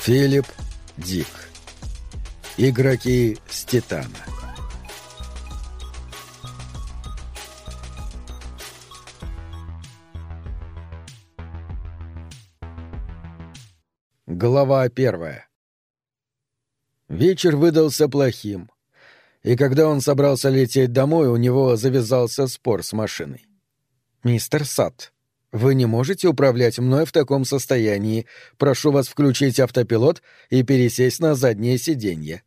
Филипп Дик. Игроки с Титана. Глава первая. Вечер выдался плохим, и когда он собрался лететь домой, у него завязался спор с машиной. «Мистер Сад, вы не можете управлять мной в таком состоянии. Прошу вас включить автопилот и пересесть на заднее сиденье».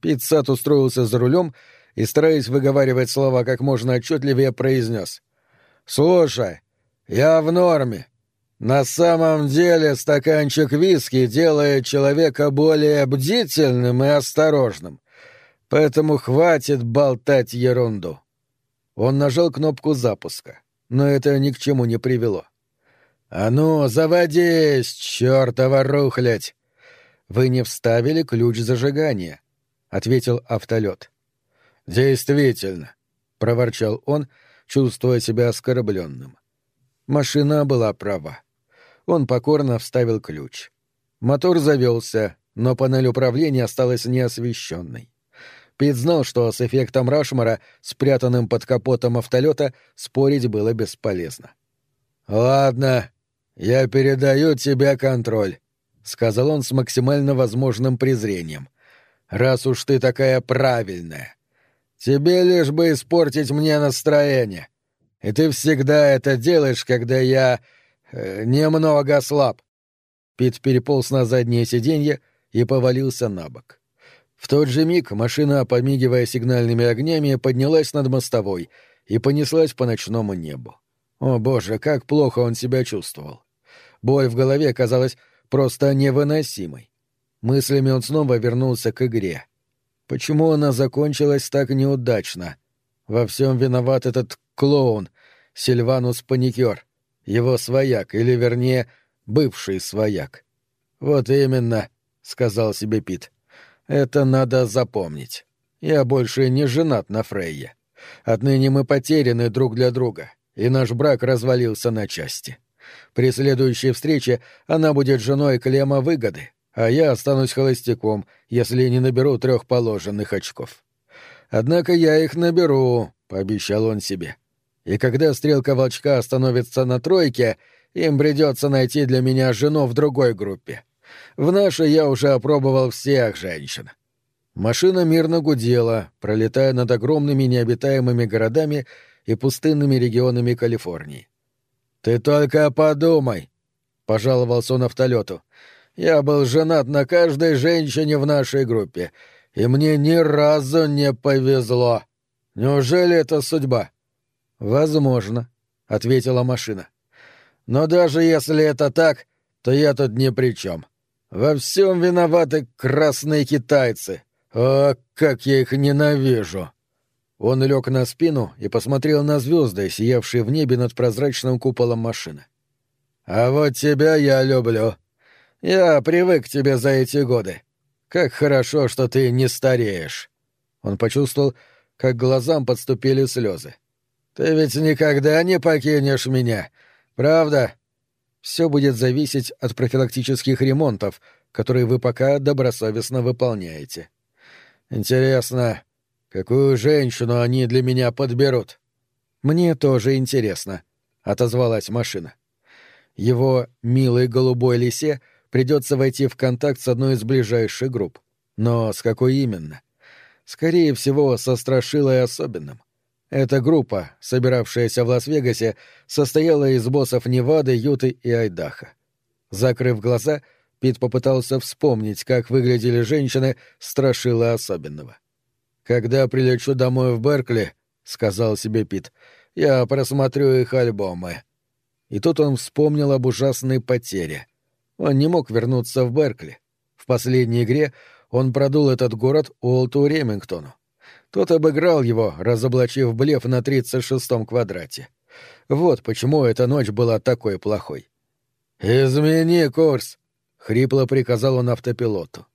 Пит Сад устроился за рулем и, стараясь выговаривать слова как можно отчетливее, произнес. «Слушай, я в норме. На самом деле стаканчик виски делает человека более бдительным и осторожным. Поэтому хватит болтать ерунду». Он нажал кнопку запуска но это ни к чему не привело. «А ну, заводись, чёртова рухлядь!» «Вы не вставили ключ зажигания», — ответил автолет. «Действительно», — проворчал он, чувствуя себя оскорбленным. Машина была права. Он покорно вставил ключ. Мотор завелся, но панель управления осталась неосвещенной. Пит знал, что с эффектом Рашмара, спрятанным под капотом автолета, спорить было бесполезно. «Ладно, я передаю тебе контроль», — сказал он с максимально возможным презрением. «Раз уж ты такая правильная. Тебе лишь бы испортить мне настроение. И ты всегда это делаешь, когда я... Э, немного слаб». Пит переполз на заднее сиденье и повалился на бок. В тот же миг машина, помигивая сигнальными огнями, поднялась над мостовой и понеслась по ночному небу. О боже, как плохо он себя чувствовал. Боль в голове казалась просто невыносимой. Мыслями он снова вернулся к игре. Почему она закончилась так неудачно? Во всем виноват этот клоун, Сильванус Паникер, его свояк, или, вернее, бывший свояк. «Вот именно», — сказал себе Пит. Это надо запомнить. Я больше не женат на Фрейе. Отныне мы потеряны друг для друга, и наш брак развалился на части. При следующей встрече она будет женой Клема Выгоды, а я останусь холостяком, если не наберу трех положенных очков. Однако я их наберу, — пообещал он себе. И когда стрелка волчка остановится на тройке, им придется найти для меня жену в другой группе. В нашей я уже опробовал всех женщин. Машина мирно гудела, пролетая над огромными необитаемыми городами и пустынными регионами Калифорнии. «Ты только подумай!» — пожаловался он автолету. «Я был женат на каждой женщине в нашей группе, и мне ни разу не повезло. Неужели это судьба?» «Возможно», — ответила машина. «Но даже если это так, то я тут ни при чем. Во всем виноваты красные китайцы. О, как я их ненавижу!» Он лег на спину и посмотрел на звезды, сиявшие в небе над прозрачным куполом машины. «А вот тебя я люблю. Я привык к тебе за эти годы. Как хорошо, что ты не стареешь». Он почувствовал, как глазам подступили слезы. «Ты ведь никогда не покинешь меня, правда?» Все будет зависеть от профилактических ремонтов, которые вы пока добросовестно выполняете. Интересно, какую женщину они для меня подберут? Мне тоже интересно, отозвалась машина. Его милой голубой лисе придется войти в контакт с одной из ближайших групп. Но с какой именно? Скорее всего, со Страшилой особенным. Эта группа, собиравшаяся в Лас-Вегасе, состояла из боссов Невады, Юты и Айдаха. Закрыв глаза, Пит попытался вспомнить, как выглядели женщины страшила особенного. «Когда прилечу домой в Беркли», — сказал себе Пит, — «я просмотрю их альбомы». И тут он вспомнил об ужасной потере. Он не мог вернуться в Беркли. В последней игре он продул этот город Уолту Ремингтону. Тот обыграл его, разоблачив блеф на тридцать шестом квадрате. Вот почему эта ночь была такой плохой. «Измени курс!» — хрипло приказал он автопилоту.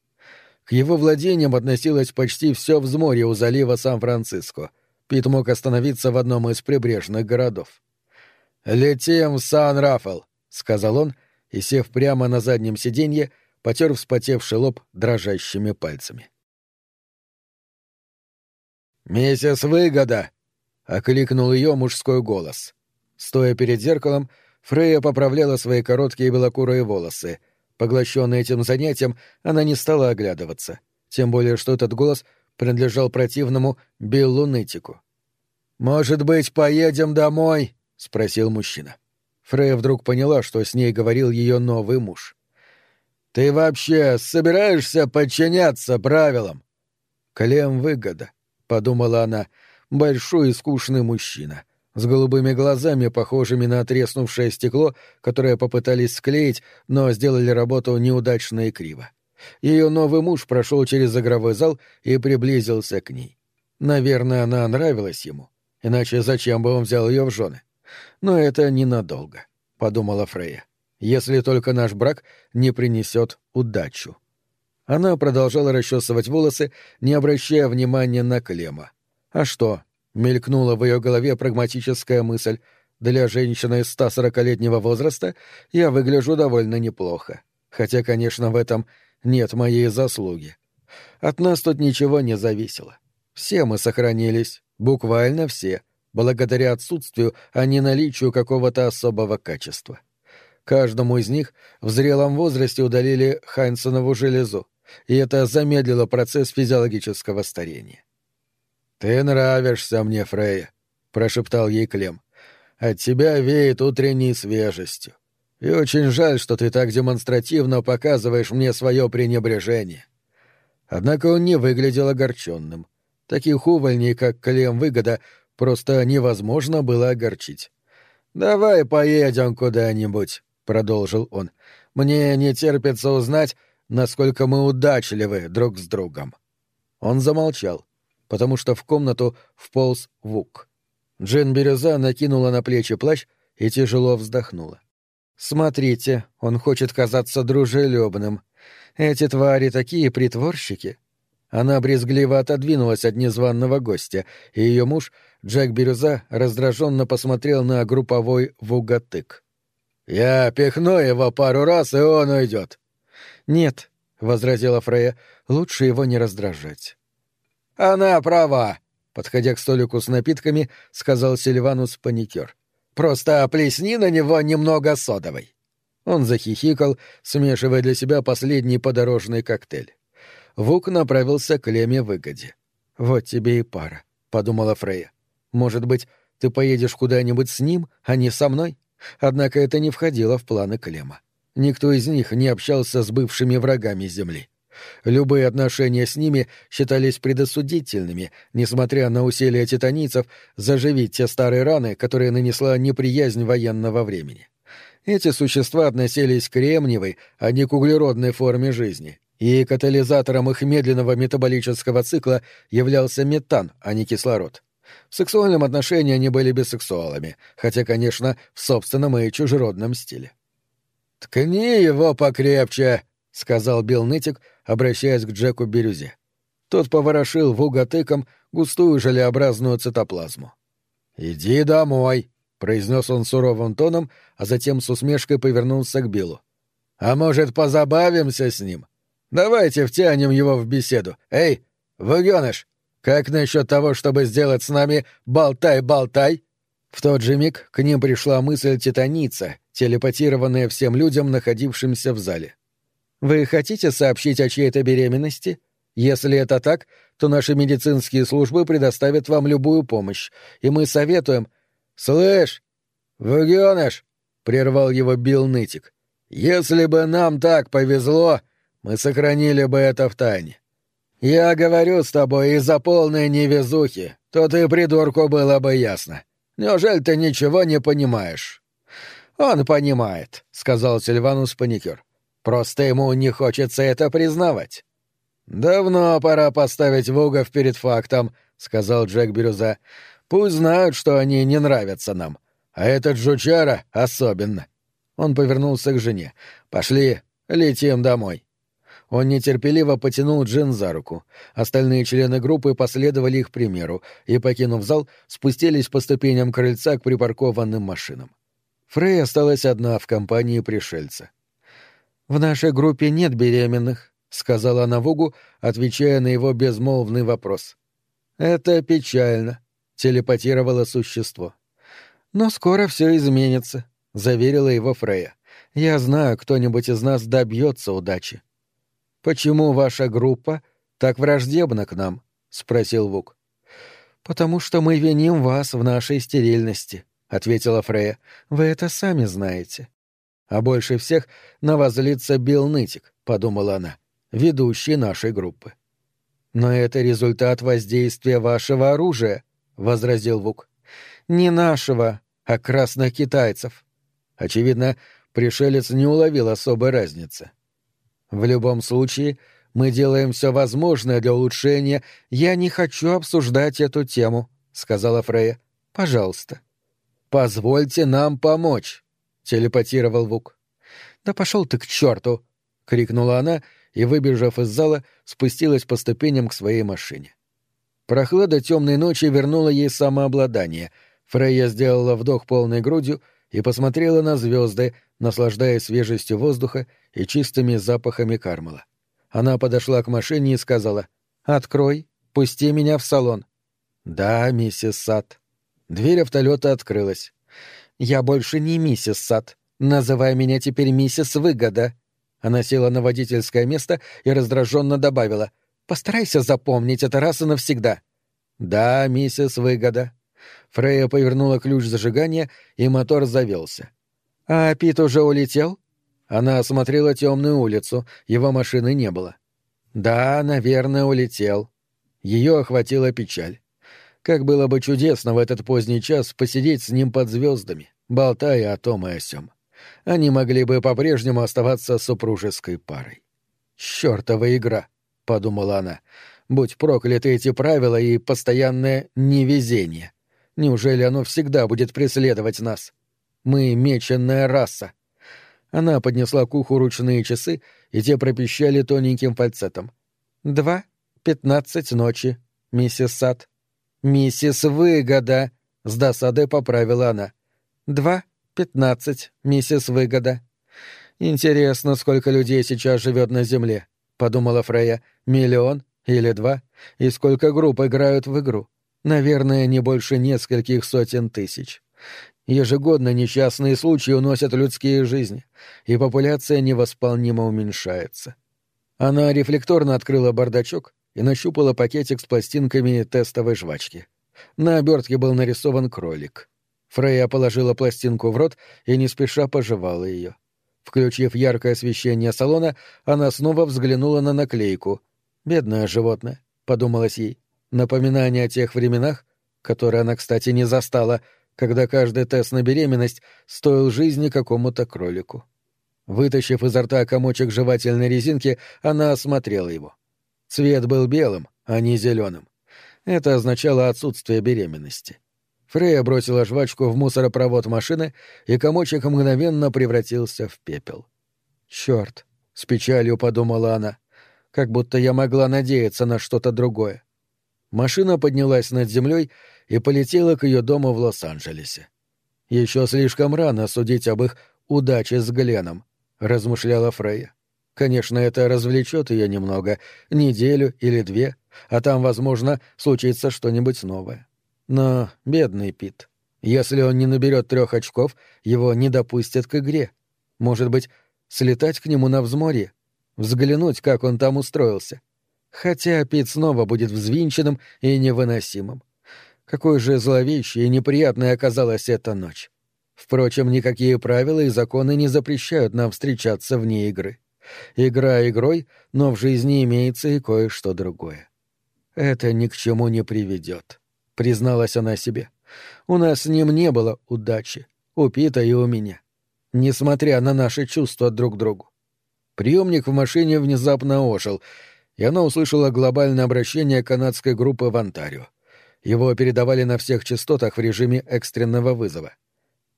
К его владениям относилось почти все взморье у залива Сан-Франциско. Пит мог остановиться в одном из прибрежных городов. «Летим в Сан-Рафал», — сказал он, и, сев прямо на заднем сиденье, потер вспотевший лоб дрожащими пальцами. «Миссис Выгода!» — окликнул ее мужской голос. Стоя перед зеркалом, Фрея поправляла свои короткие белокурые волосы. Поглощенная этим занятием, она не стала оглядываться. Тем более, что этот голос принадлежал противному Биллу Нытику. «Может быть, поедем домой?» — спросил мужчина. Фрея вдруг поняла, что с ней говорил ее новый муж. «Ты вообще собираешься подчиняться правилам?» «Клем выгода», — подумала она, — «большой и скучный мужчина» с голубыми глазами, похожими на треснувшее стекло, которое попытались склеить, но сделали работу неудачно и криво. Ее новый муж прошел через игровой зал и приблизился к ней. Наверное, она нравилась ему. Иначе зачем бы он взял ее в жены? Но это ненадолго, — подумала Фрея, — если только наш брак не принесет удачу. Она продолжала расчесывать волосы, не обращая внимания на Клема. А что? Мелькнула в ее голове прагматическая мысль. Для женщины 140-летнего возраста я выгляжу довольно неплохо. Хотя, конечно, в этом нет моей заслуги. От нас тут ничего не зависело. Все мы сохранились, буквально все, благодаря отсутствию, а не наличию какого-то особого качества. Каждому из них в зрелом возрасте удалили Хайнсонову железу, и это замедлило процесс физиологического старения. «Ты нравишься мне, Фрея», — прошептал ей Клем. «От тебя веет утренней свежестью. И очень жаль, что ты так демонстративно показываешь мне свое пренебрежение». Однако он не выглядел огорченным. Таких увольней, как Клем Выгода, просто невозможно было огорчить. «Давай поедем куда-нибудь», — продолжил он. «Мне не терпится узнать, насколько мы удачливы друг с другом». Он замолчал, потому что в комнату вполз Вук. Джин Бирюза накинула на плечи плащ и тяжело вздохнула. «Смотрите, он хочет казаться дружелюбным. Эти твари такие притворщики. Она брезгливо отодвинулась от незваного гостя, и ее муж, Джек Бирюза, раздраженно посмотрел на групповой вугатык. «Я пихну его пару раз, и он уйдет». «Нет», — возразила Фрея, — «лучше его не раздражать». «Она права», — подходя к столику с напитками, сказал Сильванус паникер. «Просто плесни на него немного содовой». Он захихикал, смешивая для себя последний подорожный коктейль. Вук направился к Леме выгоде. «Вот тебе и пара», — подумала Фрея. «Может быть, ты поедешь куда-нибудь с ним, а не со мной?» Однако это не входило в планы Клема. Никто из них не общался с бывшими врагами Земли. Любые отношения с ними считались предосудительными, несмотря на усилия титанийцев заживить те старые раны, которые нанесла неприязнь военного времени. Эти существа относились к кремниевой, а не к углеродной форме жизни, и катализатором их медленного метаболического цикла являлся метан, а не кислород. В сексуальном отношении они были бисексуалами, хотя, конечно, в собственном и чужеродном стиле. «Ткни его покрепче», — сказал Билл Нытик, обращаясь к Джеку Бирюзе. Тот поворошил вугатыком густую желеобразную цитоплазму. «Иди домой», — произнес он суровым тоном, а затем с усмешкой повернулся к Биллу. «А может, позабавимся с ним? Давайте втянем его в беседу. Эй, выгёныш, как насчет того, чтобы сделать с нами «болтай-болтай»?» В тот же миг к ним пришла мысль титаница, телепатированная всем людям, находившимся в зале. «Вы хотите сообщить о чьей-то беременности? Если это так, то наши медицинские службы предоставят вам любую помощь, и мы советуем...» «Слышь, выгёныш!» — прервал его Билл Нытик. «Если бы нам так повезло, мы сохранили бы это в тайне. Я говорю с тобой из-за полной невезухи, то ты придурку было бы ясно. Неужели ты ничего не понимаешь? Он понимает, сказал Сильванус Паникер. Просто ему не хочется это признавать. Давно пора поставить Вугов перед фактом, сказал Джек Бирюза. Пусть знают, что они не нравятся нам. А этот жучара особенно. Он повернулся к жене. Пошли, летим домой. Он нетерпеливо потянул Джин за руку. Остальные члены группы последовали их примеру и, покинув зал, спустились по ступеням крыльца к припаркованным машинам. Фрей осталась одна в компании пришельца. «В нашей группе нет беременных», — сказала она Вугу, отвечая на его безмолвный вопрос. «Это печально», — телепатировало существо. «Но скоро все изменится», — заверила его Фрея. «Я знаю, кто-нибудь из нас добьется удачи». «Почему ваша группа так враждебна к нам?» — спросил Вук. «Потому что мы виним вас в нашей стерильности», — ответила Фрея. «Вы это сами знаете». «А больше всех на вас злится Билл Нытик», — подумала она, — «ведущий нашей группы». «Но это результат воздействия вашего оружия», — возразил Вук. «Не нашего, а красных китайцев». Очевидно, пришелец не уловил особой разницы. «В любом случае, мы делаем все возможное для улучшения. Я не хочу обсуждать эту тему», — сказала Фрея. «Пожалуйста». «Позвольте нам помочь», — телепатировал Вук. «Да пошел ты к черту!» — крикнула она и, выбежав из зала, спустилась по ступеням к своей машине. Прохлада темной ночи вернула ей самообладание. Фрейя сделала вдох полной грудью и посмотрела на звезды, наслаждаясь свежестью воздуха и чистыми запахами кармала. Она подошла к машине и сказала «Открой, пусти меня в салон». «Да, миссис Сад». Дверь автолета открылась. «Я больше не миссис Сад. Называй меня теперь миссис Выгода». Она села на водительское место и раздраженно добавила «Постарайся запомнить это раз и навсегда». «Да, миссис Выгода». Фрея повернула ключ зажигания, и мотор завелся. «А Пит уже улетел?» Она осмотрела темную улицу, его машины не было. Да, наверное, улетел. Ее охватила печаль. Как было бы чудесно в этот поздний час посидеть с ним под звездами, болтая о том и о сём. Они могли бы по-прежнему оставаться супружеской парой. «Чёртова игра!» — подумала она. «Будь прокляты эти правила и постоянное невезение. Неужели оно всегда будет преследовать нас? Мы — меченная раса. Она поднесла к уху ручные часы, и те пропищали тоненьким фальцетом. «Два, пятнадцать ночи, миссис Сад». «Миссис Выгода», — с досадой поправила она. «Два, пятнадцать, миссис Выгода». «Интересно, сколько людей сейчас живет на Земле», — подумала Фрея. «Миллион или два? И сколько групп играют в игру? Наверное, не больше нескольких сотен тысяч. Ежегодно несчастные случаи уносят людские жизни, и популяция невосполнимо уменьшается. Она рефлекторно открыла бардачок и нащупала пакетик с пластинками тестовой жвачки. На обертке был нарисован кролик. Фрейя положила пластинку в рот и не спеша пожевала ее. Включив яркое освещение салона, она снова взглянула на наклейку. «Бедное животное», — подумалось ей. Напоминание о тех временах, которые она, кстати, не застала — когда каждый тест на беременность стоил жизни какому-то кролику. Вытащив изо рта комочек жевательной резинки, она осмотрела его. Цвет был белым, а не зеленым. Это означало отсутствие беременности. Фрея бросила жвачку в мусоропровод машины, и комочек мгновенно превратился в пепел. «Черт!» — с печалью подумала она. «Как будто я могла надеяться на что-то другое». Машина поднялась над землей и полетела к ее дому в Лос-Анджелесе. Еще слишком рано судить об их удаче с Гленом, размышляла Фрейя. Конечно, это развлечет ее немного, неделю или две, а там, возможно, случится что-нибудь новое. Но бедный Пит. Если он не наберет трех очков, его не допустят к игре. Может быть, слетать к нему на взморье, взглянуть, как он там устроился. Хотя Пит снова будет взвинченным и невыносимым. Какой же зловещей и неприятной оказалась эта ночь. Впрочем, никакие правила и законы не запрещают нам встречаться вне игры. Игра игрой, но в жизни имеется и кое-что другое. Это ни к чему не приведет, призналась она себе. У нас с ним не было удачи, у Пита и у меня, несмотря на наши чувства друг к другу. Приемник в машине внезапно ожил, и она услышала глобальное обращение канадской группы в Онтарио. Его передавали на всех частотах в режиме экстренного вызова.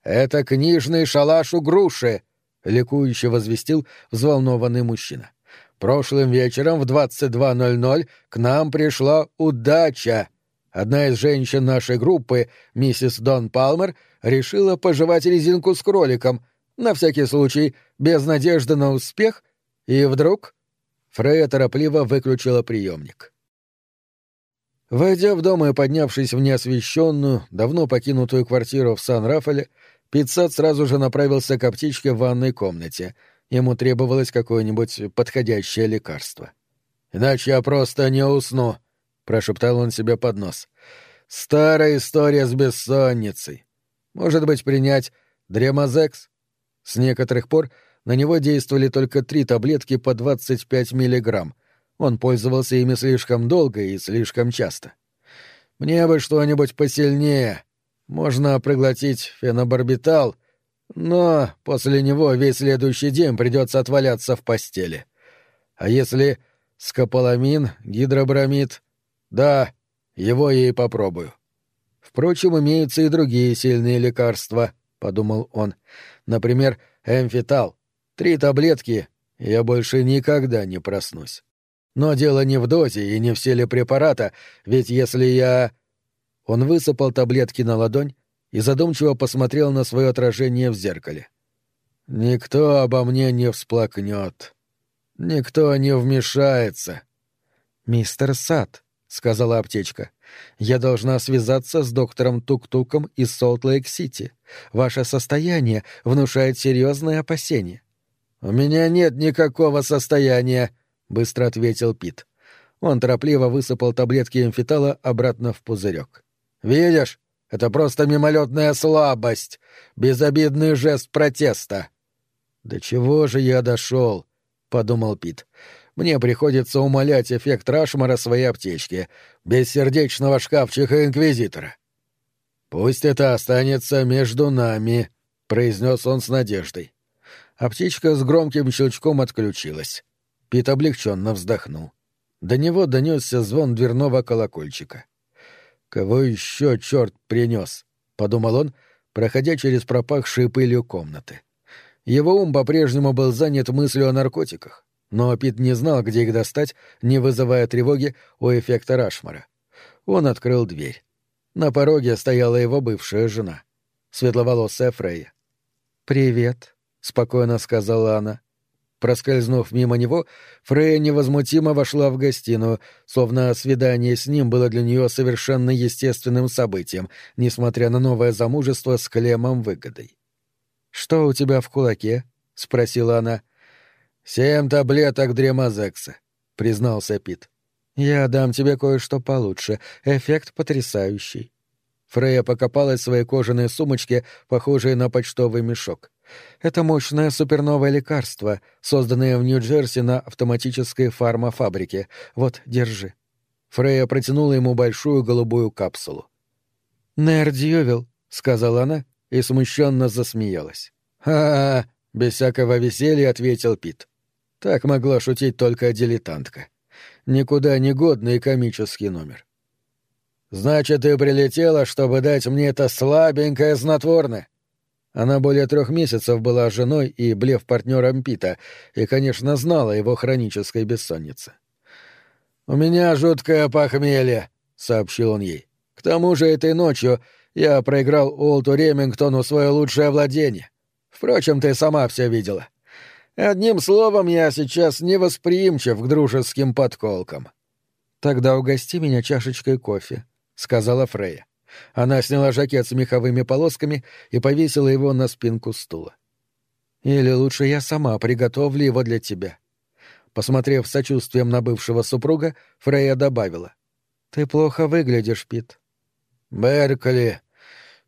«Это книжный шалаш у груши!» — ликующе возвестил взволнованный мужчина. «Прошлым вечером в 22.00 к нам пришла удача. Одна из женщин нашей группы, миссис Дон Палмер, решила пожевать резинку с кроликом, На всякий случай, без надежды на успех, и вдруг... Фрея торопливо выключила приемник. Войдя в дом и поднявшись в неосвещенную, давно покинутую квартиру в Сан-Рафале, Пиццат сразу же направился к аптечке в ванной комнате. Ему требовалось какое-нибудь подходящее лекарство. «Иначе я просто не усну», — прошептал он себе под нос. «Старая история с бессонницей. Может быть, принять дремазекс?» С некоторых пор на него действовали только три таблетки по 25 миллиграмм. Он пользовался ими слишком долго и слишком часто. «Мне бы что-нибудь посильнее. Можно проглотить фенобарбитал, но после него весь следующий день придется отваляться в постели. А если скополамин, гидробромид? Да, его я и попробую. Впрочем, имеются и другие сильные лекарства, — подумал он. Например, эмфитал. Три таблетки, я больше никогда не проснусь. Но дело не в дозе и не в силе препарата, ведь если я... Он высыпал таблетки на ладонь и задумчиво посмотрел на свое отражение в зеркале. «Никто обо мне не всплакнет. Никто не вмешается». «Мистер Сад», — сказала аптечка, — «я должна связаться с доктором Тук-Туком из Солт-Лейк-Сити. Ваше состояние внушает серьезные опасения». «У меня нет никакого состояния», — быстро ответил Пит. Он торопливо высыпал таблетки эмфитала обратно в пузырек. «Видишь, это просто мимолетная слабость, безобидный жест протеста». «До чего же я дошел?» — подумал Пит. «Мне приходится умолять эффект Рашмара своей аптечки, бессердечного шкафчика Инквизитора». «Пусть это останется между нами», — произнес он с надеждой. Аптечка с громким щелчком отключилась. Пит облегченно вздохнул. До него донесся звон дверного колокольчика. «Кого еще черт принес?» — подумал он, проходя через пропахшие пылью комнаты. Его ум по-прежнему был занят мыслью о наркотиках, но Пит не знал, где их достать, не вызывая тревоги у эффекта Рашмара. Он открыл дверь. На пороге стояла его бывшая жена, светловолосая Фрейя. «Привет», — спокойно сказала она. Проскользнув мимо него, Фрея невозмутимо вошла в гостиную, словно свидание с ним было для нее совершенно естественным событием, несмотря на новое замужество с Клемом выгодой. «Что у тебя в кулаке?» — спросила она. «Семь таблеток дремазекса», — признался Пит. «Я дам тебе кое-что получше. Эффект потрясающий». Фрея покопалась в своей кожаной сумочке, похожей на почтовый мешок. Это мощное суперновое лекарство, созданное в Нью-Джерси на автоматической фармафабрике. Вот, держи. Фрея протянула ему большую голубую капсулу. «Нер Дьювил», — сказала она и смущенно засмеялась. «Ха-ха!» — без всякого веселья ответил Пит. Так могла шутить только дилетантка. Никуда не годный комический номер. «Значит, ты прилетела, чтобы дать мне это слабенькое знотворное?» Она более трех месяцев была женой и блев-партнером Пита и, конечно, знала его хронической бессоннице. «У меня жуткое похмелье», — сообщил он ей. «К тому же этой ночью я проиграл Уолту Ремингтону свое лучшее владение. Впрочем, ты сама все видела. Одним словом, я сейчас невосприимчив к дружеским подколкам». «Тогда угости меня чашечкой кофе», — сказала Фрея. Она сняла жакет с меховыми полосками и повесила его на спинку стула. «Или лучше я сама приготовлю его для тебя». Посмотрев сочувствием на бывшего супруга, Фрея добавила. «Ты плохо выглядишь, Пит». «Беркли,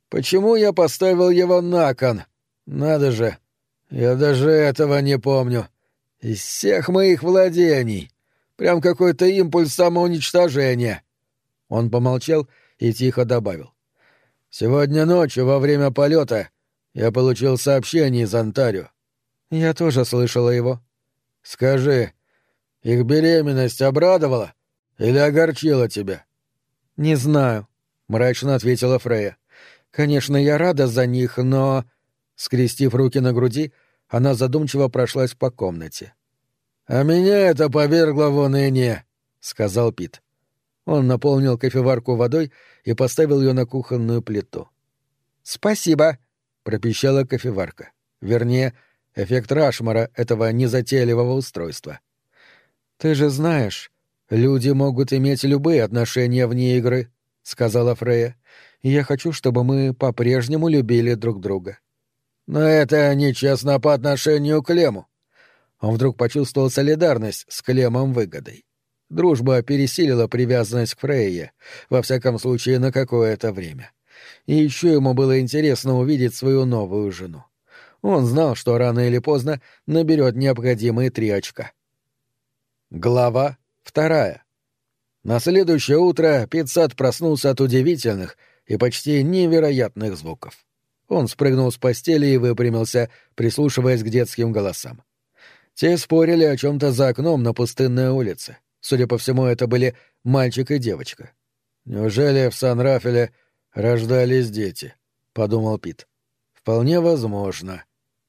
почему я поставил его на кон? Надо же, я даже этого не помню. Из всех моих владений. Прям какой-то импульс самоуничтожения». Он помолчал и тихо добавил. «Сегодня ночью во время полета я получил сообщение из Онтарио». «Я тоже слышала его». «Скажи, их беременность обрадовала или огорчила тебя?» «Не знаю», — мрачно ответила Фрея. «Конечно, я рада за них, но...» Скрестив руки на груди, она задумчиво прошлась по комнате. «А меня это повергло в уныние», — сказал Пит. Он наполнил кофеварку водой и поставил ее на кухонную плиту. «Спасибо», — пропищала кофеварка. Вернее, эффект Рашмара этого незатейливого устройства. «Ты же знаешь, люди могут иметь любые отношения вне игры», — сказала Фрея. «И я хочу, чтобы мы по-прежнему любили друг друга». «Но это нечестно по отношению к Лему». Он вдруг почувствовал солидарность с Клемом выгодой. Дружба пересилила привязанность к Фрейе, во всяком случае на какое-то время. И еще ему было интересно увидеть свою новую жену. Он знал, что рано или поздно наберет необходимые три очка. Глава вторая. На следующее утро Пиццат проснулся от удивительных и почти невероятных звуков. Он спрыгнул с постели и выпрямился, прислушиваясь к детским голосам. Те спорили о чем-то за окном на пустынной улице. Судя по всему, это были мальчик и девочка. «Неужели в Сан-Рафеле рождались дети?» — подумал Пит. «Вполне возможно.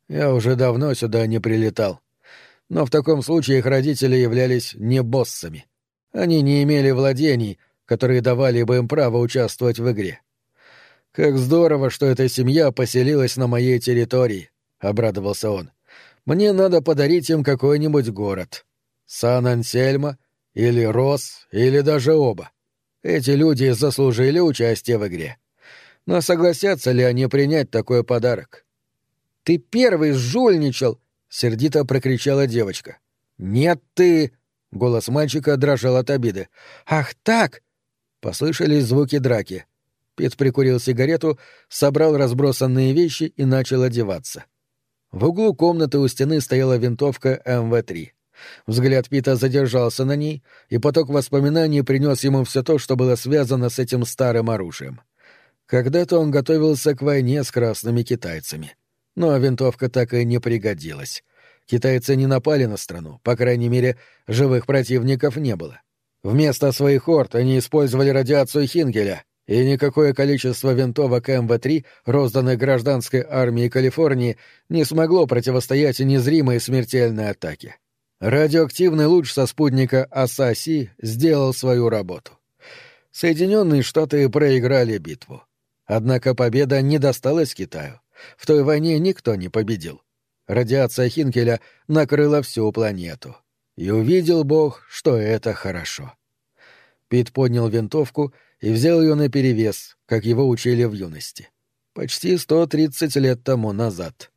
Я уже давно сюда не прилетал но в таком случае их родители являлись не боссами. Они не имели владений, которые давали бы им право участвовать в игре. «Как здорово, что эта семья поселилась на моей территории», — обрадовался он. «Мне надо подарить им какой-нибудь город. Сан-Ансельма или Рос, или даже оба. Эти люди заслужили участие в игре. Но согласятся ли они принять такой подарок?» «Ты первый жульничал!» — сердито прокричала девочка. «Нет ты!» — голос мальчика дрожал от обиды. «Ах так!» — послышались звуки драки. Пит прикурил сигарету, собрал разбросанные вещи и начал одеваться. В углу комнаты у стены стояла винтовка МВ-3. Взгляд Пита задержался на ней, и поток воспоминаний принес ему все то, что было связано с этим старым оружием. Когда-то он готовился к войне с красными китайцами но винтовка так и не пригодилась. Китайцы не напали на страну, по крайней мере, живых противников не было. Вместо своих орд они использовали радиацию Хингеля, и никакое количество винтовок МВ-3, розданных гражданской армией Калифорнии, не смогло противостоять незримой смертельной атаке. Радиоактивный луч со спутника Асаси сделал свою работу. Соединенные Штаты проиграли битву. Однако победа не досталась Китаю. В той войне никто не победил. Радиация Хинкеля накрыла всю планету. И увидел Бог, что это хорошо. Пит поднял винтовку и взял ее наперевес, как его учили в юности. Почти сто тридцать лет тому назад.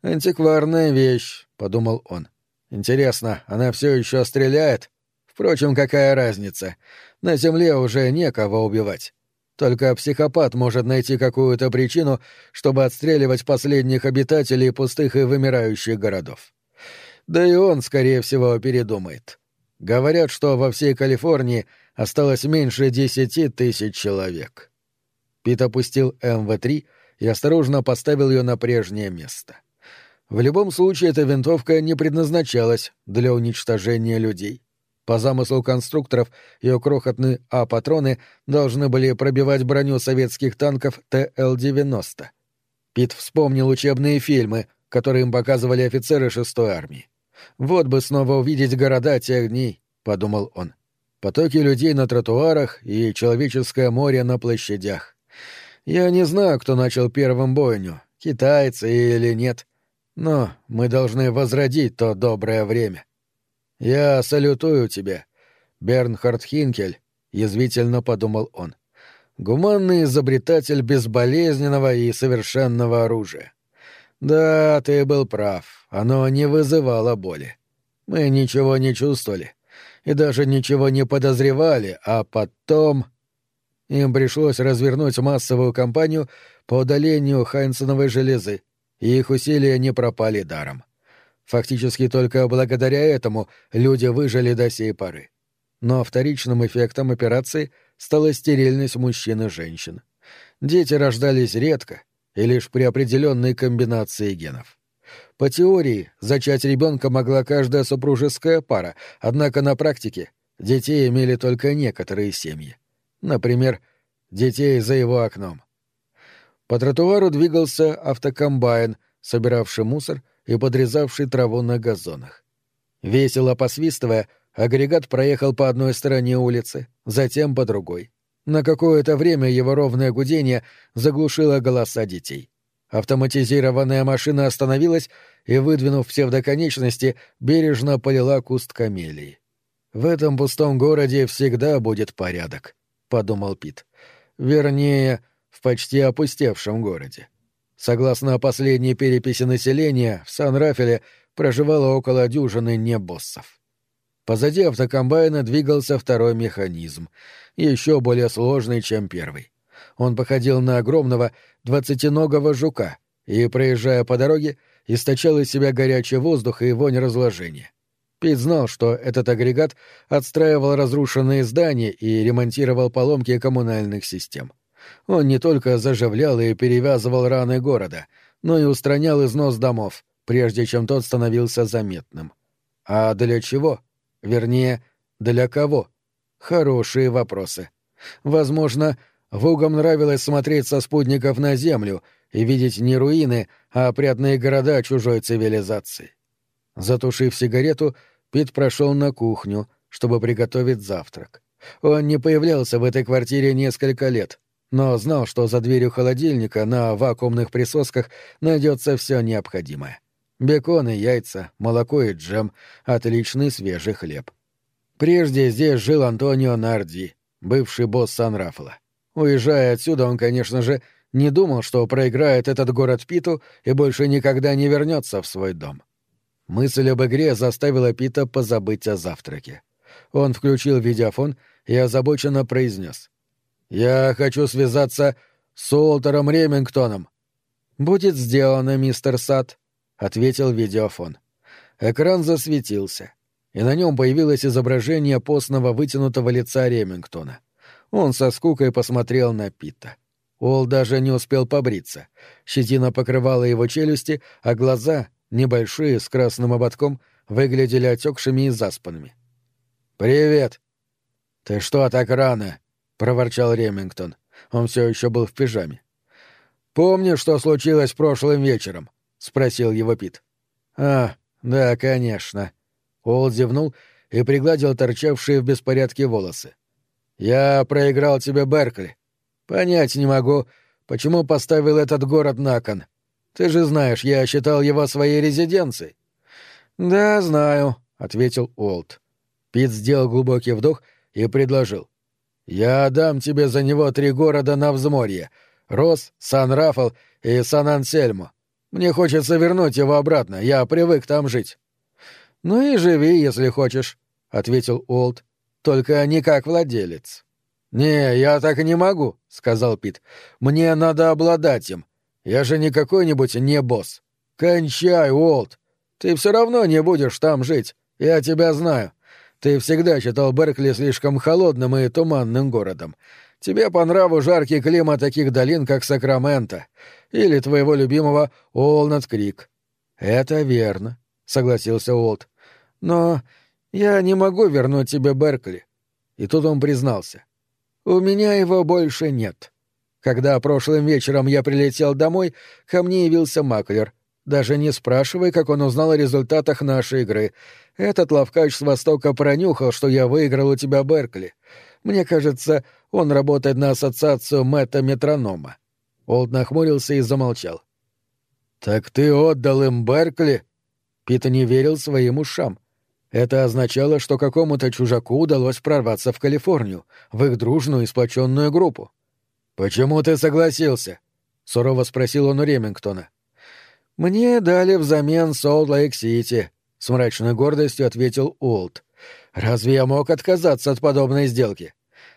«Антикварная вещь», — подумал он. «Интересно, она все еще стреляет? Впрочем, какая разница? На Земле уже некого убивать. Только психопат может найти какую-то причину, чтобы отстреливать последних обитателей пустых и вымирающих городов. Да и он, скорее всего, передумает. Говорят, что во всей Калифорнии осталось меньше десяти тысяч человек. Пит опустил МВ-3 и осторожно поставил ее на прежнее место. В любом случае, эта винтовка не предназначалась для уничтожения людей. По замыслу конструкторов, ее крохотные А-патроны должны были пробивать броню советских танков ТЛ-90. Пит вспомнил учебные фильмы, которые им показывали офицеры шестой армии. «Вот бы снова увидеть города тех дней», — подумал он. «Потоки людей на тротуарах и человеческое море на площадях. Я не знаю, кто начал первым бойню, китайцы или нет, но мы должны возродить то доброе время». «Я салютую тебе, Бернхард Хинкель», — язвительно подумал он. «Гуманный изобретатель безболезненного и совершенного оружия. Да, ты был прав, оно не вызывало боли. Мы ничего не чувствовали и даже ничего не подозревали, а потом...» Им пришлось развернуть массовую кампанию по удалению Хайнсоновой железы, и их усилия не пропали даром. Фактически только благодаря этому люди выжили до сей поры. Но вторичным эффектом операции стала стерильность мужчин и женщин. Дети рождались редко и лишь при определенной комбинации генов. По теории, зачать ребенка могла каждая супружеская пара, однако на практике детей имели только некоторые семьи. Например, детей за его окном. По тротуару двигался автокомбайн, собиравший мусор и подрезавший траву на газонах. Весело посвистывая, агрегат проехал по одной стороне улицы, затем по другой. На какое-то время его ровное гудение заглушило голоса детей. Автоматизированная машина остановилась и, выдвинув псевдоконечности, бережно полила куст камелии. «В этом пустом городе всегда будет порядок», — подумал Пит. «Вернее, в почти опустевшем городе. Согласно последней переписи населения, в Сан-Рафеле проживало около дюжины небоссов. Позади автокомбайна двигался второй механизм, еще более сложный, чем первый. Он походил на огромного двадцатиногого жука и, проезжая по дороге, источал из себя горячий воздух и вонь разложения. Пит знал, что этот агрегат отстраивал разрушенные здания и ремонтировал поломки коммунальных систем. Он не только заживлял и перевязывал раны города, но и устранял износ домов, прежде чем тот становился заметным. А для чего? Вернее, для кого? Хорошие вопросы. Возможно, Вугам нравилось смотреть со спутников на Землю и видеть не руины, а опрятные города чужой цивилизации. Затушив сигарету, Пит прошел на кухню, чтобы приготовить завтрак. Он не появлялся в этой квартире несколько лет, но знал, что за дверью холодильника на вакуумных присосках найдется все необходимое. Бекон и яйца, молоко и джем, отличный свежий хлеб. Прежде здесь жил Антонио Нарди, бывший босс Сан-Рафала. Уезжая отсюда, он, конечно же, не думал, что проиграет этот город Питу и больше никогда не вернется в свой дом. Мысль об игре заставила Пита позабыть о завтраке. Он включил видеофон и озабоченно произнес. «Я хочу связаться с Уолтером Ремингтоном». «Будет сделано, мистер Сад», — ответил видеофон. Экран засветился, и на нем появилось изображение постного вытянутого лица Ремингтона. Он со скукой посмотрел на Пита. Уолл даже не успел побриться. Щетина покрывала его челюсти, а глаза, небольшие, с красным ободком, выглядели отекшими и заспанными. «Привет!» «Ты что так рано?» Проворчал Ремингтон. Он все еще был в пижаме. «Помнишь, что случилось прошлым вечером?» — спросил его Пит. «А, да, конечно». Уолл зевнул и пригладил торчавшие в беспорядке волосы. «Я проиграл тебе Беркли. Понять не могу, почему поставил этот город на кон. Ты же знаешь, я считал его своей резиденцией». «Да, знаю», — ответил Уолт. Пит сделал глубокий вдох и предложил. Я дам тебе за него три города на взморье — Рос, Сан-Рафал и Сан-Ансельмо. Мне хочется вернуть его обратно, я привык там жить». «Ну и живи, если хочешь», — ответил Олд. «Только не как владелец». «Не, я так не могу», — сказал Пит. «Мне надо обладать им. Я же не какой-нибудь не босс. Кончай, Уолт. Ты все равно не будешь там жить. Я тебя знаю. Ты всегда считал Беркли слишком холодным и туманным городом. Тебе по нраву жаркий климат таких долин, как Сакраменто, или твоего любимого Уолнат-Крик. Это верно, согласился Уолт. Но я не могу вернуть тебе Беркли. И тут он признался. У меня его больше нет. Когда прошлым вечером я прилетел домой, ко мне явился маклер — даже не спрашивай, как он узнал о результатах нашей игры. Этот ловкач с Востока пронюхал, что я выиграл у тебя Беркли. Мне кажется, он работает на ассоциацию Мэтта Метронома». Уолт нахмурился и замолчал. «Так ты отдал им Беркли?» Пита не верил своим ушам. Это означало, что какому-то чужаку удалось прорваться в Калифорнию, в их дружную и сплоченную группу. «Почему ты согласился?» — сурово спросил он у Ремингтона. — «Мне дали взамен Солт-Лейк-Сити», — с мрачной гордостью ответил Уолт. «Разве я мог отказаться от подобной сделки?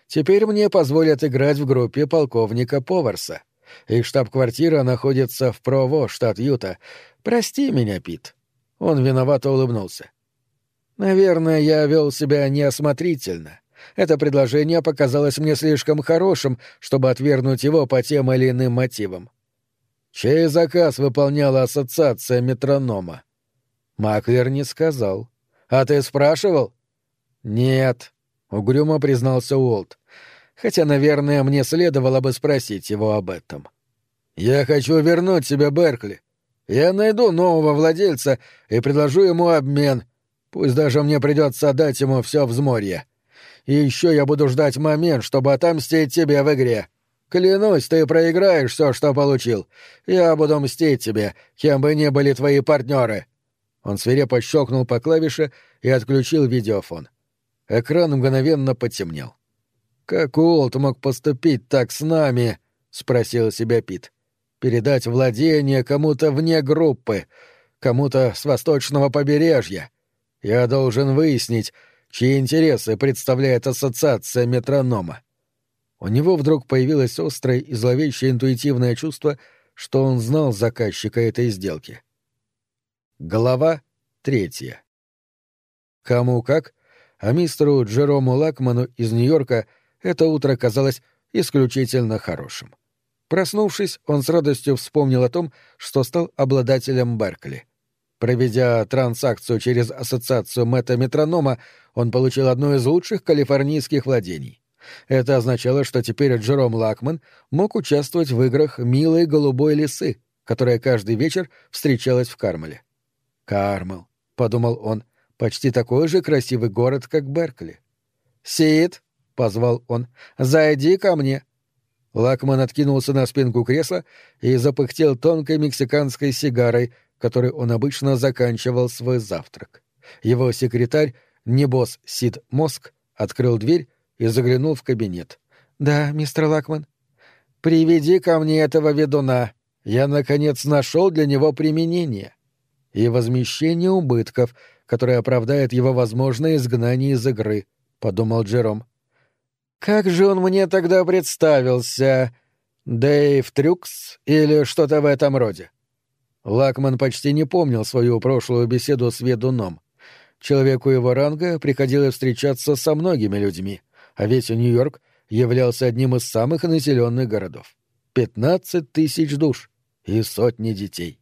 Теперь мне позволят играть в группе полковника Поварса. Их штаб-квартира находится в Прово, штат Юта. Прости меня, Пит». Он виновато улыбнулся. «Наверное, я вел себя неосмотрительно. Это предложение показалось мне слишком хорошим, чтобы отвергнуть его по тем или иным мотивам. Чей заказ выполняла ассоциация метронома? Маклер не сказал. А ты спрашивал? Нет, угрюмо признался Уолт. Хотя, наверное, мне следовало бы спросить его об этом. Я хочу вернуть себе Беркли. Я найду нового владельца и предложу ему обмен. Пусть даже мне придется отдать ему все взморье. И еще я буду ждать момент, чтобы отомстить тебе в игре. Клянусь, ты проиграешь все, что получил. Я буду мстить тебе, кем бы ни были твои партнеры. Он свирепо щелкнул по клавише и отключил видеофон. Экран мгновенно потемнел. «Как Уолт мог поступить так с нами?» — спросил себя Пит. «Передать владение кому-то вне группы, кому-то с восточного побережья. Я должен выяснить, чьи интересы представляет ассоциация метронома». У него вдруг появилось острое и зловещее интуитивное чувство, что он знал заказчика этой сделки. Глава третья. Кому как, а мистеру Джерому Лакману из Нью-Йорка это утро казалось исключительно хорошим. Проснувшись, он с радостью вспомнил о том, что стал обладателем Беркли. Проведя транзакцию через ассоциацию Мэтта Метронома, он получил одно из лучших калифорнийских владений. Это означало, что теперь Джером Лакман мог участвовать в играх «Милой голубой лисы», которая каждый вечер встречалась в Кармеле. «Кармел», — подумал он, — «почти такой же красивый город, как Беркли». «Сид», — позвал он, — «зайди ко мне». Лакман откинулся на спинку кресла и запыхтел тонкой мексиканской сигарой, которой он обычно заканчивал свой завтрак. Его секретарь, небос Сид Моск, открыл дверь и заглянул в кабинет. «Да, мистер Лакман». «Приведи ко мне этого ведуна. Я, наконец, нашел для него применение» и возмещение убытков, которое оправдает его возможное изгнание из игры, — подумал Джером. «Как же он мне тогда представился? Дэйв Трюкс или что-то в этом роде?» Лакман почти не помнил свою прошлую беседу с ведуном. Человеку его ранга приходилось встречаться со многими людьми, а весь Нью-Йорк являлся одним из самых населенных городов. Пятнадцать тысяч душ и сотни детей.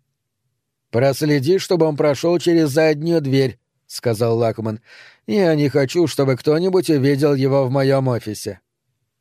«Проследи, чтобы он прошел через заднюю дверь», — сказал Лакман. «Я не хочу, чтобы кто-нибудь увидел его в моем офисе».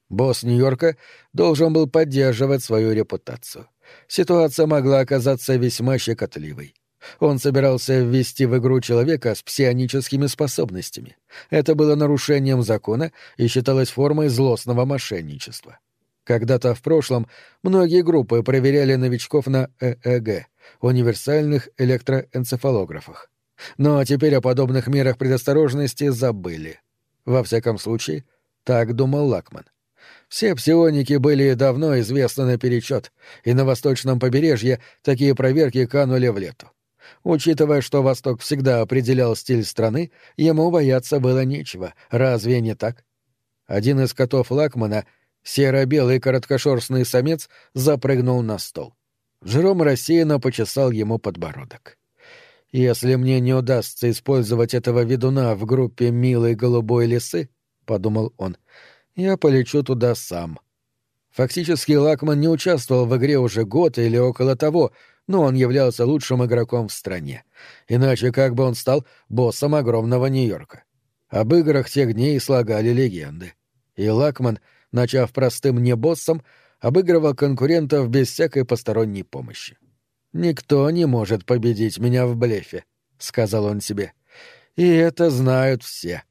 Босс Нью-Йорка должен был поддерживать свою репутацию. Ситуация могла оказаться весьма щекотливой. Он собирался ввести в игру человека с псионическими способностями. Это было нарушением закона и считалось формой злостного мошенничества. Когда-то в прошлом многие группы проверяли новичков на ЭЭГ — универсальных электроэнцефалографах. Но теперь о подобных мерах предосторожности забыли. Во всяком случае, так думал Лакман. Все псионики были давно известны наперечет, и на восточном побережье такие проверки канули в лету. Учитывая, что Восток всегда определял стиль страны, ему бояться было нечего, разве не так? Один из котов Лакмана — Серо-белый короткошерстный самец запрыгнул на стол. Жером рассеянно почесал ему подбородок. «Если мне не удастся использовать этого ведуна в группе «Милой голубой лисы», — подумал он, — я полечу туда сам». Фактически Лакман не участвовал в игре уже год или около того, но он являлся лучшим игроком в стране. Иначе как бы он стал боссом огромного Нью-Йорка. Об играх тех дней слагали легенды. И Лакман — начав простым небоссом, обыгрывал конкурентов без всякой посторонней помощи. «Никто не может победить меня в блефе», — сказал он себе. «И это знают все.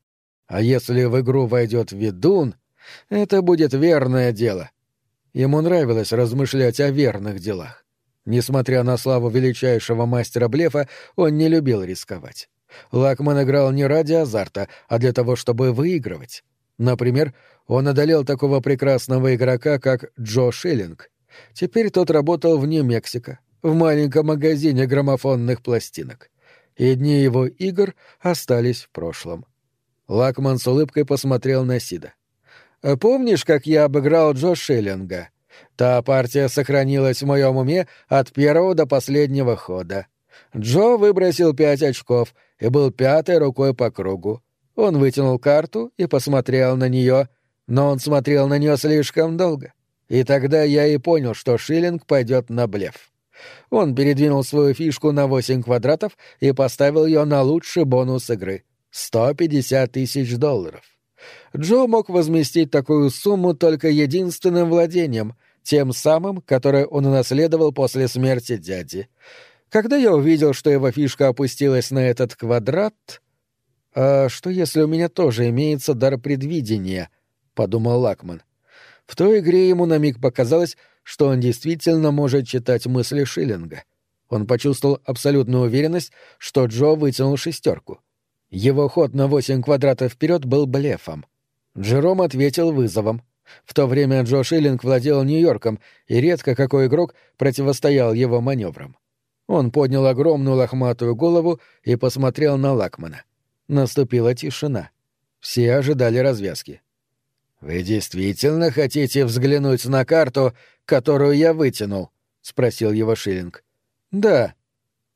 А если в игру войдет ведун, это будет верное дело». Ему нравилось размышлять о верных делах. Несмотря на славу величайшего мастера блефа, он не любил рисковать. Лакман играл не ради азарта, а для того, чтобы выигрывать. Например, он одолел такого прекрасного игрока, как Джо Шиллинг. Теперь тот работал в Нью-Мексико, в маленьком магазине граммофонных пластинок. И дни его игр остались в прошлом. Лакман с улыбкой посмотрел на Сида. «Помнишь, как я обыграл Джо Шиллинга? Та партия сохранилась в моем уме от первого до последнего хода. Джо выбросил пять очков и был пятой рукой по кругу. Он вытянул карту и посмотрел на нее — но он смотрел на нее слишком долго. И тогда я и понял, что Шиллинг пойдет на блеф. Он передвинул свою фишку на 8 квадратов и поставил ее на лучший бонус игры — 150 тысяч долларов. Джо мог возместить такую сумму только единственным владением, тем самым, которое он унаследовал после смерти дяди. Когда я увидел, что его фишка опустилась на этот квадрат... А что если у меня тоже имеется дар предвидения — подумал Лакман. В той игре ему на миг показалось, что он действительно может читать мысли Шиллинга. Он почувствовал абсолютную уверенность, что Джо вытянул шестерку. Его ход на восемь квадратов вперед был блефом. Джером ответил вызовом. В то время Джо Шиллинг владел Нью-Йорком, и редко какой игрок противостоял его маневрам. Он поднял огромную лохматую голову и посмотрел на Лакмана. Наступила тишина. Все ожидали развязки. «Вы действительно хотите взглянуть на карту, которую я вытянул?» — спросил его Шиллинг. «Да».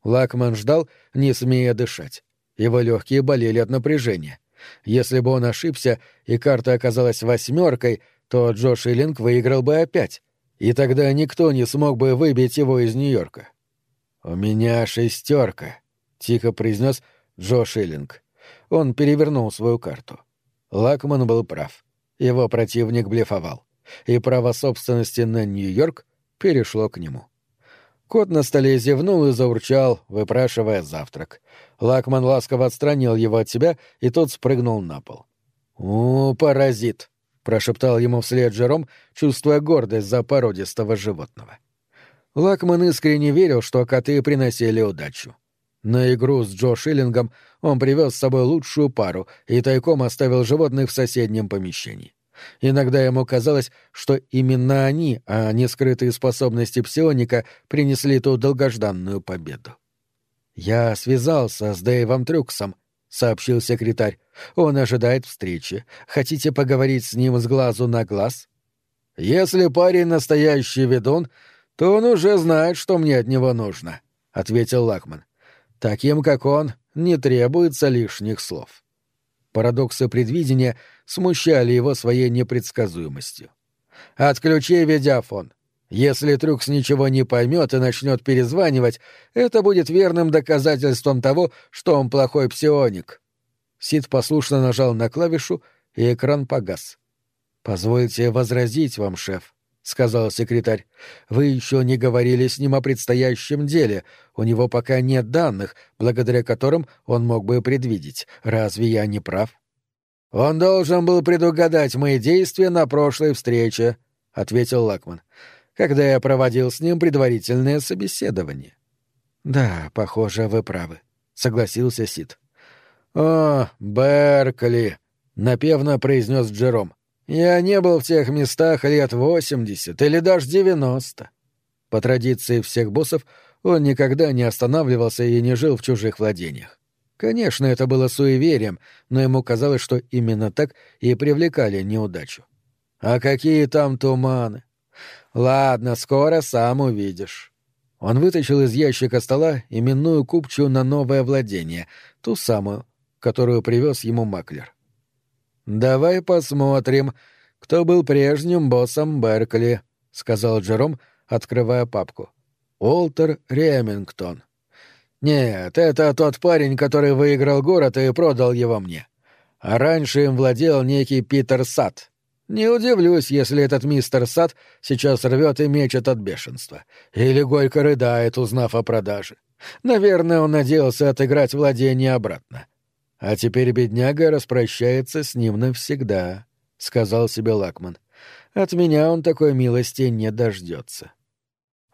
Лакман ждал, не смея дышать. Его легкие болели от напряжения. Если бы он ошибся, и карта оказалась восьмеркой, то Джо Шиллинг выиграл бы опять, и тогда никто не смог бы выбить его из Нью-Йорка. «У меня шестерка», — тихо произнес Джо Шиллинг. Он перевернул свою карту. Лакман был прав. Его противник блефовал. И право собственности на Нью-Йорк перешло к нему. Кот на столе зевнул и заурчал, выпрашивая завтрак. Лакман ласково отстранил его от себя, и тот спрыгнул на пол. «У, паразит!» — прошептал ему вслед Джером, чувствуя гордость за породистого животного. Лакман искренне верил, что коты приносили удачу. На игру с Джо Шиллингом он привез с собой лучшую пару и тайком оставил животных в соседнем помещении. Иногда ему казалось, что именно они, а не скрытые способности псионика, принесли ту долгожданную победу. «Я связался с Дэйвом Трюксом», — сообщил секретарь. «Он ожидает встречи. Хотите поговорить с ним с глазу на глаз?» «Если парень настоящий ведун, то он уже знает, что мне от него нужно», — ответил Лакман. «Таким, как он, не требуется лишних слов». Парадоксы предвидения смущали его своей непредсказуемостью. «Отключи видеофон. Если Трюкс ничего не поймет и начнет перезванивать, это будет верным доказательством того, что он плохой псионик». Сид послушно нажал на клавишу, и экран погас. «Позвольте возразить вам, шеф», — сказал секретарь. «Вы еще не говорили с ним о предстоящем деле. У него пока нет данных, благодаря которым он мог бы предвидеть. Разве я не прав?» «Он должен был предугадать мои действия на прошлой встрече», — ответил Лакман, «когда я проводил с ним предварительное собеседование». «Да, похоже, вы правы», — согласился Сид. «О, Беркли», — напевно произнес Джером. Я не был в тех местах лет восемьдесят или даже девяносто. По традиции всех боссов он никогда не останавливался и не жил в чужих владениях. Конечно, это было суеверием, но ему казалось, что именно так и привлекали неудачу. А какие там туманы! Ладно, скоро сам увидишь. Он вытащил из ящика стола именную купчую на новое владение, ту самую, которую привез ему маклер. «Давай посмотрим, кто был прежним боссом Беркли», — сказал Джером, открывая папку. «Уолтер Ремингтон». «Нет, это тот парень, который выиграл город и продал его мне. А раньше им владел некий Питер Сад. Не удивлюсь, если этот мистер Сад сейчас рвет и мечет от бешенства. Или горько рыдает, узнав о продаже. Наверное, он надеялся отыграть владение обратно. А теперь бедняга распрощается с ним навсегда, — сказал себе Лакман. От меня он такой милости не дождется.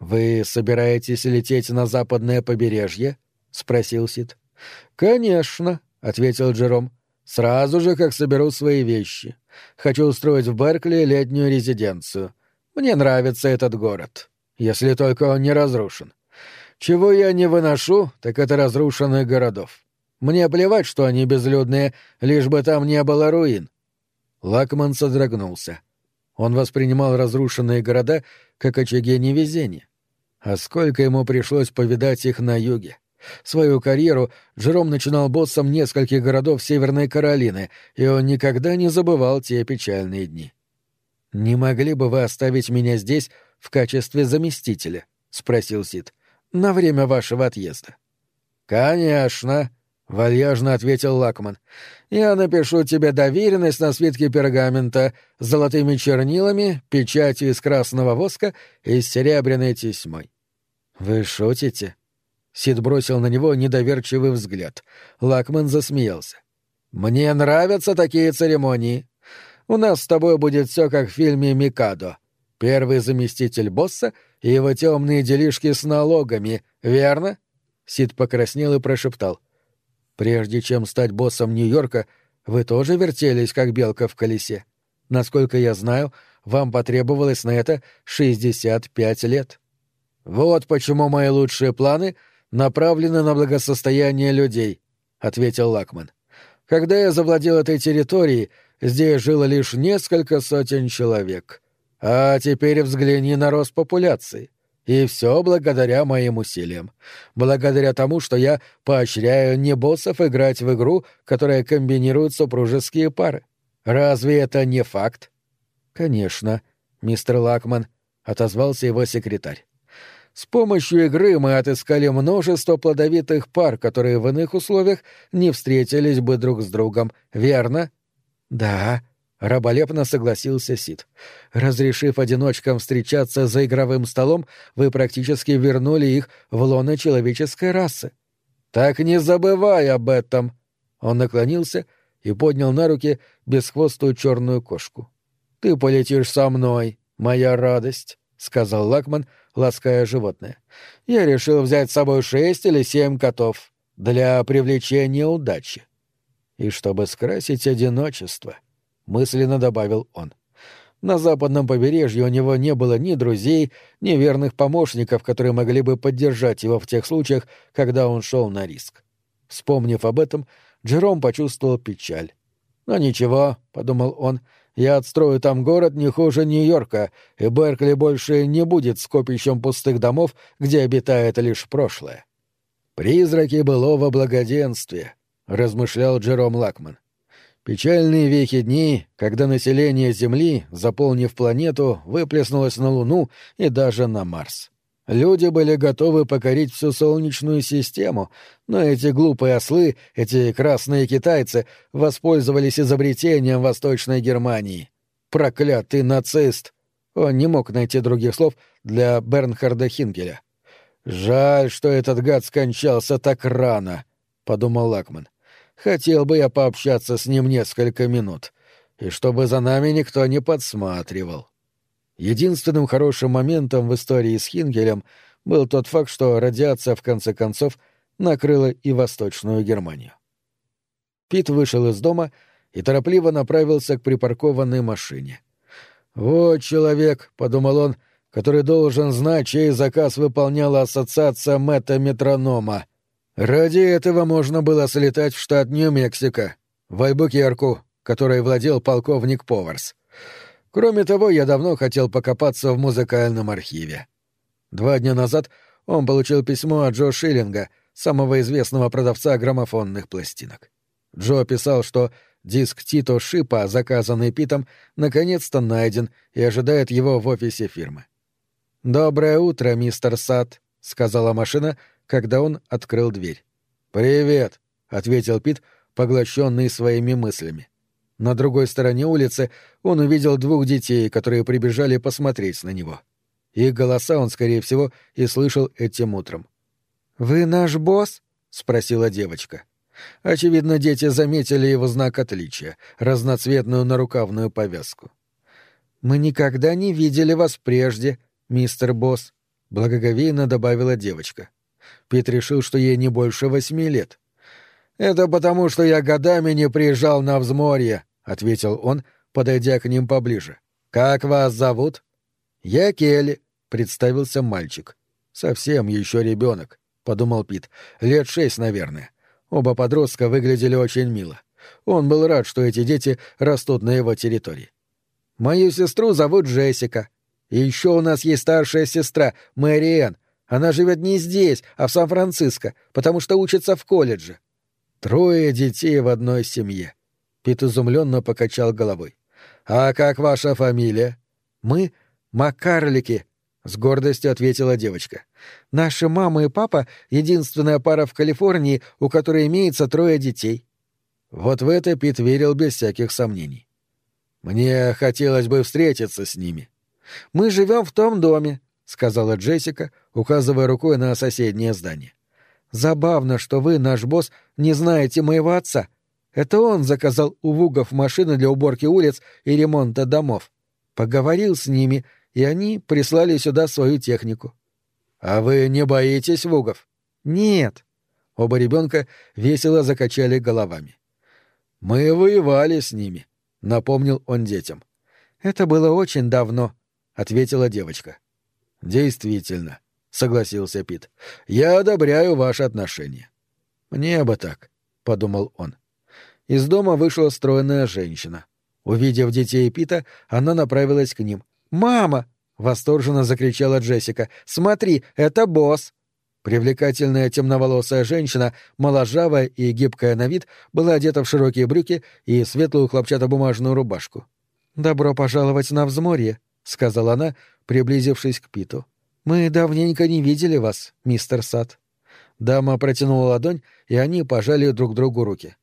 Вы собираетесь лететь на западное побережье? — спросил Сид. Конечно, — ответил Джером. Сразу же, как соберу свои вещи. Хочу устроить в Беркли летнюю резиденцию. Мне нравится этот город, если только он не разрушен. Чего я не выношу, так это разрушенных городов. Мне плевать, что они безлюдные, лишь бы там не было руин. Лакман содрогнулся. Он воспринимал разрушенные города как очаги невезения. А сколько ему пришлось повидать их на юге. Свою карьеру Джером начинал боссом нескольких городов Северной Каролины, и он никогда не забывал те печальные дни. «Не могли бы вы оставить меня здесь в качестве заместителя?» — спросил Сид. «На время вашего отъезда». «Конечно», — вальяжно ответил Лакман. «Я напишу тебе доверенность на свитке пергамента с золотыми чернилами, печатью из красного воска и серебряной тесьмой». «Вы шутите?» Сид бросил на него недоверчивый взгляд. Лакман засмеялся. «Мне нравятся такие церемонии. У нас с тобой будет все как в фильме «Микадо». Первый заместитель босса и его темные делишки с налогами, верно?» Сид покраснел и прошептал. «Прежде чем стать боссом Нью-Йорка, вы тоже вертелись, как белка в колесе. Насколько я знаю, вам потребовалось на это 65 лет. Вот почему мои лучшие планы направлены на благосостояние людей», — ответил Лакман. «Когда я завладел этой территорией, здесь жило лишь несколько сотен человек». А теперь взгляни на рост популяции. И все благодаря моим усилиям. Благодаря тому, что я поощряю не боссов играть в игру, которая комбинирует супружеские пары. Разве это не факт? Конечно, мистер Лакман, отозвался его секретарь. С помощью игры мы отыскали множество плодовитых пар, которые в иных условиях не встретились бы друг с другом, верно? Да, Раболепно согласился Сид. Разрешив одиночкам встречаться за игровым столом, вы практически вернули их в лоно человеческой расы. Так не забывай об этом. Он наклонился и поднял на руки бесхвостую черную кошку. Ты полетишь со мной, моя радость, сказал Лакман, лаская животное. Я решил взять с собой шесть или семь котов для привлечения удачи. И чтобы скрасить одиночество — мысленно добавил он. На западном побережье у него не было ни друзей, ни верных помощников, которые могли бы поддержать его в тех случаях, когда он шел на риск. Вспомнив об этом, Джером почувствовал печаль. «Но ничего», — подумал он, — «я отстрою там город не хуже Нью-Йорка, и Беркли больше не будет скопищем пустых домов, где обитает лишь прошлое». «Призраки былого благоденствия», — размышлял Джером Лакман. Печальные вехи дней, когда население Земли, заполнив планету, выплеснулось на Луну и даже на Марс. Люди были готовы покорить всю Солнечную систему, но эти глупые ослы, эти красные китайцы, воспользовались изобретением Восточной Германии. Проклятый нацист! Он не мог найти других слов для Бернхарда Хингеля. «Жаль, что этот гад скончался так рано», — подумал Лакман. — Хотел бы я пообщаться с ним несколько минут, и чтобы за нами никто не подсматривал. Единственным хорошим моментом в истории с Хингелем был тот факт, что радиация в конце концов накрыла и Восточную Германию. Пит вышел из дома и торопливо направился к припаркованной машине. «Вот человек», — подумал он, — «который должен знать, чей заказ выполняла ассоциация Мэтта Метронома. Ради этого можно было слетать в штат Нью-Мексико, в Альбукерку, которой владел полковник Поварс. Кроме того, я давно хотел покопаться в музыкальном архиве. Два дня назад он получил письмо от Джо Шиллинга, самого известного продавца граммофонных пластинок. Джо писал, что диск Тито Шипа, заказанный Питом, наконец-то найден и ожидает его в офисе фирмы. «Доброе утро, мистер Сад», — сказала машина, когда он открыл дверь. «Привет», — ответил Пит, поглощенный своими мыслями. На другой стороне улицы он увидел двух детей, которые прибежали посмотреть на него. Их голоса он, скорее всего, и слышал этим утром. «Вы наш босс?» — спросила девочка. Очевидно, дети заметили его знак отличия — разноцветную нарукавную повязку. «Мы никогда не видели вас прежде, мистер босс», — благоговейно добавила девочка. Пит решил, что ей не больше восьми лет. «Это потому, что я годами не приезжал на взморье», — ответил он, подойдя к ним поближе. «Как вас зовут?» «Я Келли», — представился мальчик. «Совсем еще ребенок», — подумал Пит. «Лет шесть, наверное». Оба подростка выглядели очень мило. Он был рад, что эти дети растут на его территории. «Мою сестру зовут Джессика. И еще у нас есть старшая сестра, Мэри Энн, она живет не здесь, а в Сан-Франциско, потому что учится в колледже. Трое детей в одной семье. Пит изумленно покачал головой. А как ваша фамилия? Мы Макарлики, с гордостью ответила девочка. Наша мама и папа — единственная пара в Калифорнии, у которой имеется трое детей. Вот в это Пит верил без всяких сомнений. Мне хотелось бы встретиться с ними. Мы живем в том доме, сказала Джессика, указывая рукой на соседнее здание. Забавно, что вы, наш босс, не знаете моего отца. Это он заказал у Вугов машины для уборки улиц и ремонта домов. Поговорил с ними, и они прислали сюда свою технику. А вы не боитесь Вугов? Нет. Оба ребенка весело закачали головами. Мы воевали с ними, напомнил он детям. Это было очень давно, ответила девочка. Действительно, согласился Пит. Я одобряю ваши отношения. Мне бы так, подумал он. Из дома вышла стройная женщина. Увидев детей Пита, она направилась к ним. «Мама!» — восторженно закричала Джессика. «Смотри, это босс!» Привлекательная темноволосая женщина, моложавая и гибкая на вид, была одета в широкие брюки и светлую хлопчатобумажную рубашку. «Добро пожаловать на взморье», — сказала она, приблизившись к Питу. «Мы давненько не видели вас, мистер Сад». Дама протянула ладонь, и они пожали друг другу руки.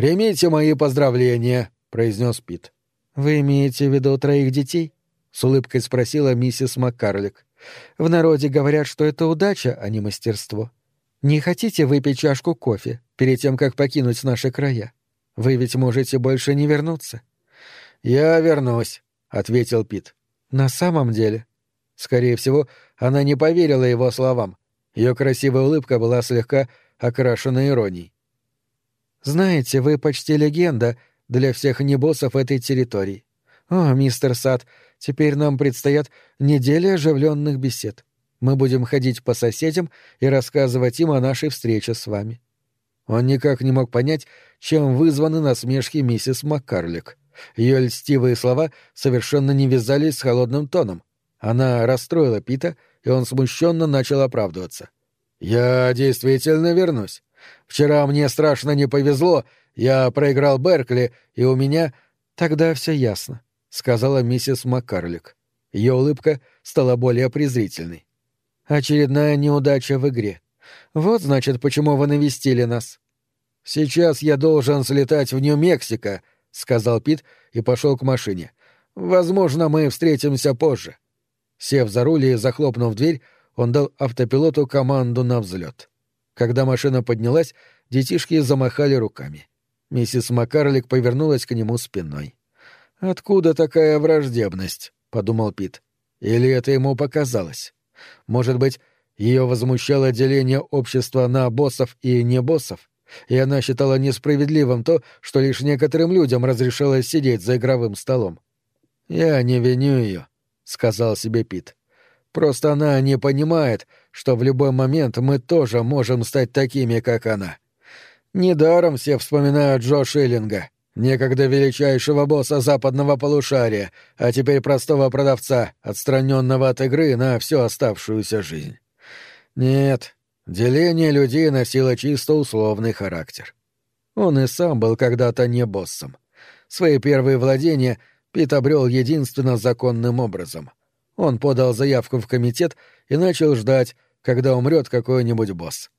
«Примите мои поздравления», — произнес Пит. «Вы имеете в виду троих детей?» — с улыбкой спросила миссис Маккарлик. «В народе говорят, что это удача, а не мастерство. Не хотите выпить чашку кофе перед тем, как покинуть наши края? Вы ведь можете больше не вернуться». «Я вернусь», — ответил Пит. «На самом деле?» Скорее всего, она не поверила его словам. Ее красивая улыбка была слегка окрашена иронией. Знаете, вы почти легенда для всех небоссов этой территории. О, мистер Сад, теперь нам предстоят недели оживленных бесед. Мы будем ходить по соседям и рассказывать им о нашей встрече с вами. Он никак не мог понять, чем вызваны насмешки миссис Маккарлик. Ее льстивые слова совершенно не вязались с холодным тоном. Она расстроила Пита, и он смущенно начал оправдываться. «Я действительно вернусь. Вчера мне страшно не повезло, я проиграл Беркли, и у меня... Тогда все ясно, сказала миссис Маккарлик. Ее улыбка стала более презрительной. Очередная неудача в игре. Вот, значит, почему вы навестили нас. Сейчас я должен слетать в Нью-Мексико, сказал Пит и пошел к машине. Возможно, мы встретимся позже. Сев за руль и захлопнув дверь, он дал автопилоту команду на взлет. Когда машина поднялась, детишки замахали руками. Миссис Маккарлик повернулась к нему спиной. «Откуда такая враждебность?» — подумал Пит. «Или это ему показалось? Может быть, ее возмущало деление общества на боссов и не боссов, и она считала несправедливым то, что лишь некоторым людям разрешалось сидеть за игровым столом. «Я не виню ее», — сказал себе Пит. Просто она не понимает, что в любой момент мы тоже можем стать такими, как она. Недаром все вспоминают Джо Шиллинга, некогда величайшего босса западного полушария, а теперь простого продавца, отстраненного от игры на всю оставшуюся жизнь. Нет, деление людей носило чисто условный характер. Он и сам был когда-то не боссом. Свои первые владения Пит обрел единственно законным образом — он подал заявку в комитет и начал ждать, когда умрет какой-нибудь босс.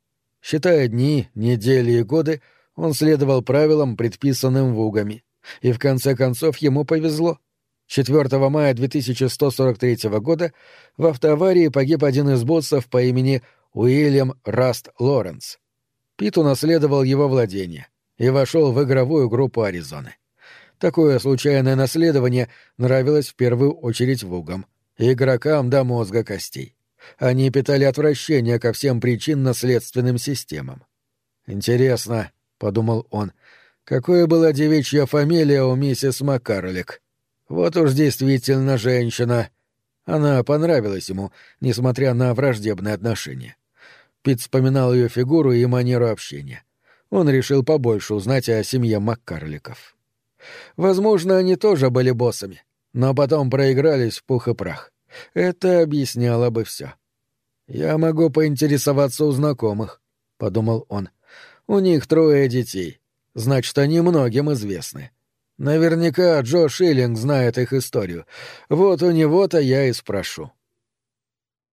Считая дни, недели и годы, он следовал правилам, предписанным Вугами. И в конце концов ему повезло. 4 мая 2143 года в автоаварии погиб один из боссов по имени Уильям Раст Лоренс. Пит унаследовал его владение и вошел в игровую группу Аризоны. Такое случайное наследование нравилось в первую очередь Вугам — игрокам до мозга костей. Они питали отвращение ко всем причинно-следственным системам. «Интересно», — подумал он, — «какое была девичья фамилия у миссис Маккарлик? Вот уж действительно женщина». Она понравилась ему, несмотря на враждебные отношения. Пит вспоминал ее фигуру и манеру общения. Он решил побольше узнать о семье Маккарликов. Возможно, они тоже были боссами, но потом проигрались в пух и прах. Это объясняло бы все. «Я могу поинтересоваться у знакомых», — подумал он. «У них трое детей. Значит, они многим известны. Наверняка Джо Шиллинг знает их историю. Вот у него-то я и спрошу».